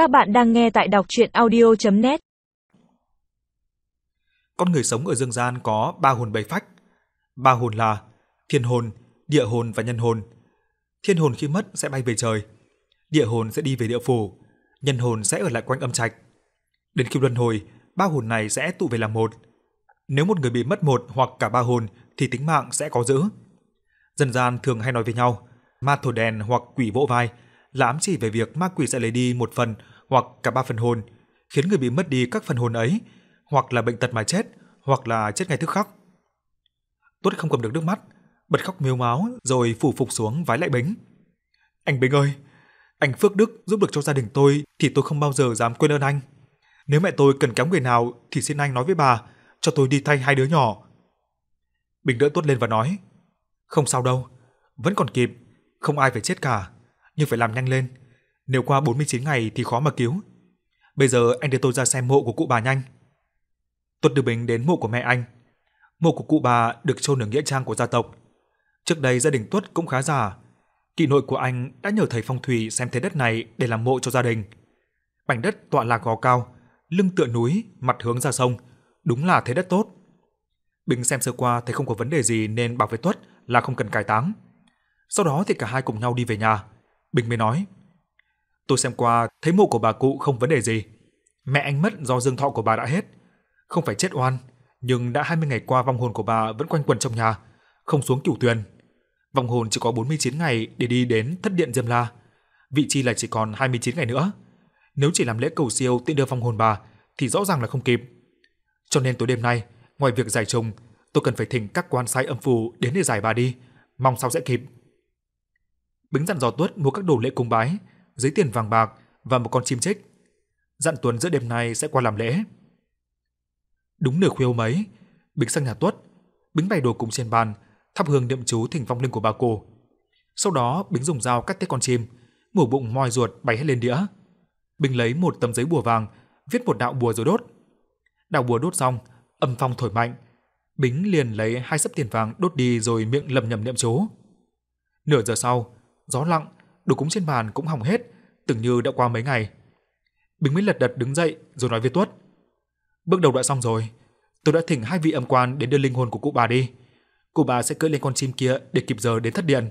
Các bạn đang nghe tại đọc chuyện audio.net Con người sống ở dương gian có ba hồn bảy phách. Ba hồn là thiên hồn, địa hồn và nhân hồn. Thiên hồn khi mất sẽ bay về trời. Địa hồn sẽ đi về địa phủ. Nhân hồn sẽ ở lại quanh âm trạch. Đến khi luân hồi, ba hồn này sẽ tụ về làm một. Nếu một người bị mất một hoặc cả ba hồn thì tính mạng sẽ có giữ. Dân gian thường hay nói với nhau, ma thổi đèn hoặc quỷ vỗ vai là ám chỉ về việc ma quỷ sẽ lấy đi một phần hoặc cả ba phần hồn, khiến người bị mất đi các phần hồn ấy, hoặc là bệnh tật mà chết, hoặc là chết ngay tức khắc. Tuất không cầm được nước mắt, bật khóc miếu máu rồi phủ phục xuống vái lại Bính. Anh Bính ơi, anh Phước Đức giúp được cho gia đình tôi thì tôi không bao giờ dám quên ơn anh. Nếu mẹ tôi cần kém người nào thì xin anh nói với bà, cho tôi đi thay hai đứa nhỏ. Bình đỡ Tuất lên và nói, không sao đâu, vẫn còn kịp, không ai phải chết cả, nhưng phải làm nhanh lên. Nếu qua 49 ngày thì khó mà cứu. Bây giờ anh đưa tôi ra xem mộ của cụ bà nhanh. Tuất đưa Bình đến mộ của mẹ anh. Mộ của cụ bà được chôn ở nghĩa trang của gia tộc. Trước đây gia đình Tuất cũng khá giả. Kỵ nội của anh đã nhờ thầy phong thủy xem thế đất này để làm mộ cho gia đình. Mảnh đất tọa lạc gò cao, lưng tựa núi, mặt hướng ra sông, đúng là thế đất tốt. Bình xem sơ qua thấy không có vấn đề gì nên bảo với Tuất là không cần cải táng. Sau đó thì cả hai cùng nhau đi về nhà. Bình mới nói: "Tôi xem qua thấy mộ của bà cụ không vấn đề gì. Mẹ anh mất do dương thọ của bà đã hết, không phải chết oan, nhưng đã 20 ngày qua vong hồn của bà vẫn quanh quẩn trong nhà, không xuống cửu tuyền. Vong hồn chỉ có 49 ngày để đi đến thất điện Diêm La, vị trí là chỉ còn 29 ngày nữa. Nếu chỉ làm lễ cầu siêu tiện đưa vong hồn bà thì rõ ràng là không kịp. Cho nên tối đêm nay, ngoài việc giải trùng, tôi cần phải thỉnh các quan sai âm phù đến để giải bà đi, mong sao sẽ kịp." Bính dặn dò Tuất mua các đồ lễ cúng bái, giấy tiền vàng bạc và một con chim chích. Dặn Tuấn giữa đêm nay sẽ qua làm lễ. Đúng nửa khuya hôm ấy, Bính sang nhà Tuất, Bính bày đồ cúng trên bàn, thắp hương niệm chú thỉnh vong linh của bà cô. Sau đó Bính dùng dao cắt tết con chim, mổ bụng moi ruột bày hết lên đĩa. Bính lấy một tấm giấy bùa vàng, viết một đạo bùa rồi đốt. Đạo bùa đốt xong, âm phong thổi mạnh, Bính liền lấy hai sấp tiền vàng đốt đi rồi miệng lầm nhầm niệm chú. Nửa giờ sau, gió lặng, đồ cúng trên bàn cũng hỏng hết, tưởng như đã qua mấy ngày. Bình mới lật đật đứng dậy rồi nói với Tuất. Bước đầu đã xong rồi, tôi đã thỉnh hai vị âm quan đến đưa linh hồn của cụ bà đi. Cụ bà sẽ cưỡi lên con chim kia để kịp giờ đến thất điện.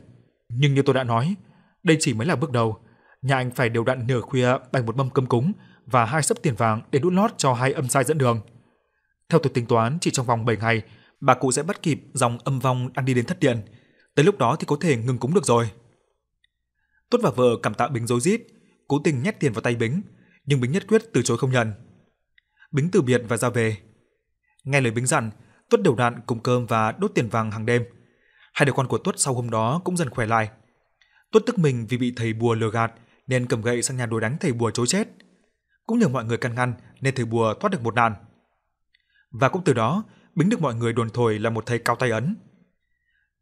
Nhưng như tôi đã nói, đây chỉ mới là bước đầu. Nhà anh phải điều đặn nửa khuya bằng một mâm cơm cúng và hai sấp tiền vàng để đút lót cho hai âm sai dẫn đường. Theo tôi tính toán, chỉ trong vòng 7 ngày, bà cụ sẽ bắt kịp dòng âm vong đang đi đến thất điện. Tới lúc đó thì có thể ngừng cúng được rồi. Tuất và vợ cảm tạ Bính rối rít, cố tình nhét tiền vào tay Bính, nhưng Bính nhất quyết từ chối không nhận. Bính từ biệt và ra về. Nghe lời Bính dặn, Tuất đều đặn cùng cơm và đốt tiền vàng hàng đêm. Hai đứa con của Tuất sau hôm đó cũng dần khỏe lại. Tuất tức mình vì bị thầy bùa lừa gạt nên cầm gậy sang nhà đuổi đánh thầy bùa chối chết. Cũng nhờ mọi người can ngăn nên thầy bùa thoát được một nạn. Và cũng từ đó, Bính được mọi người đồn thổi là một thầy cao tay ấn.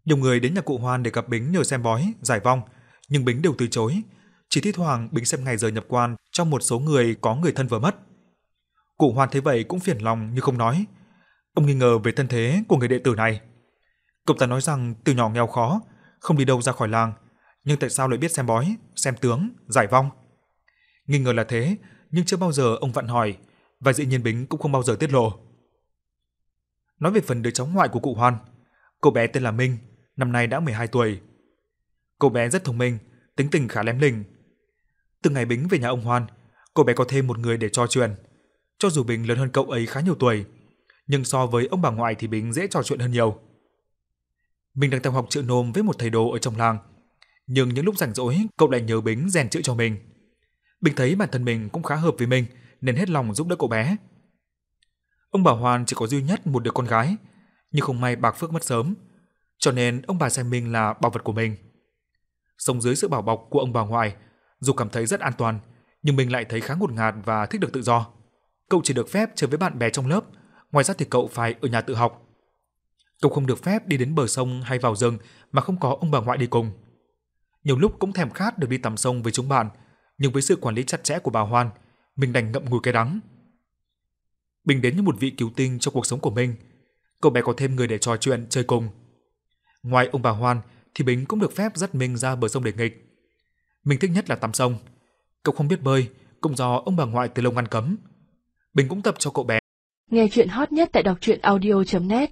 Nhiều người đến nhà cụ Hoan để gặp Bính nhờ xem bói, giải vong, nhưng Bính đều từ chối. Chỉ thi thoảng Bính xem ngày giờ nhập quan cho một số người có người thân vừa mất. Cụ Hoan thấy vậy cũng phiền lòng nhưng không nói. Ông nghi ngờ về thân thế của người đệ tử này. Cậu ta nói rằng từ nhỏ nghèo khó, không đi đâu ra khỏi làng, nhưng tại sao lại biết xem bói, xem tướng, giải vong? Nghi ngờ là thế, nhưng chưa bao giờ ông vặn hỏi, và dĩ nhiên Bính cũng không bao giờ tiết lộ. Nói về phần đứa cháu ngoại của cụ Hoan, cậu bé tên là Minh, năm nay đã 12 tuổi. Cô bé rất thông minh, tính tình khá lém lỉnh. Từ ngày Bính về nhà ông Hoan, cô bé có thêm một người để trò chuyện. Cho dù Bính lớn hơn cậu ấy khá nhiều tuổi, nhưng so với ông bà ngoại thì Bính dễ trò chuyện hơn nhiều. Mình đang theo học chữ nôm với một thầy đồ ở trong làng, nhưng những lúc rảnh rỗi cậu lại nhớ Bính rèn chữ cho mình. Bính thấy bản thân mình cũng khá hợp với mình nên hết lòng giúp đỡ cậu bé. Ông bà Hoan chỉ có duy nhất một đứa con gái, nhưng không may bạc phước mất sớm, cho nên ông bà xem mình là bảo vật của mình. Sống dưới sự bảo bọc của ông bà ngoại, dù cảm thấy rất an toàn, nhưng mình lại thấy khá ngột ngạt và thích được tự do. Cậu chỉ được phép chơi với bạn bè trong lớp, ngoài ra thì cậu phải ở nhà tự học. Cậu không được phép đi đến bờ sông hay vào rừng mà không có ông bà ngoại đi cùng. Nhiều lúc cũng thèm khát được đi tắm sông với chúng bạn, nhưng với sự quản lý chặt chẽ của bà Hoan, mình đành ngậm ngùi cái đắng. Bình đến như một vị cứu tinh cho cuộc sống của mình. Cậu bé có thêm người để trò chuyện, chơi cùng. Ngoài ông bà Hoan thì Bính cũng được phép dắt mình ra bờ sông để nghịch. Mình thích nhất là tắm sông. Cậu không biết bơi, cũng do ông bà ngoại từ lâu ngăn cấm. Bình cũng tập cho cậu bé. Nghe chuyện hot nhất tại đọc truyện audio.net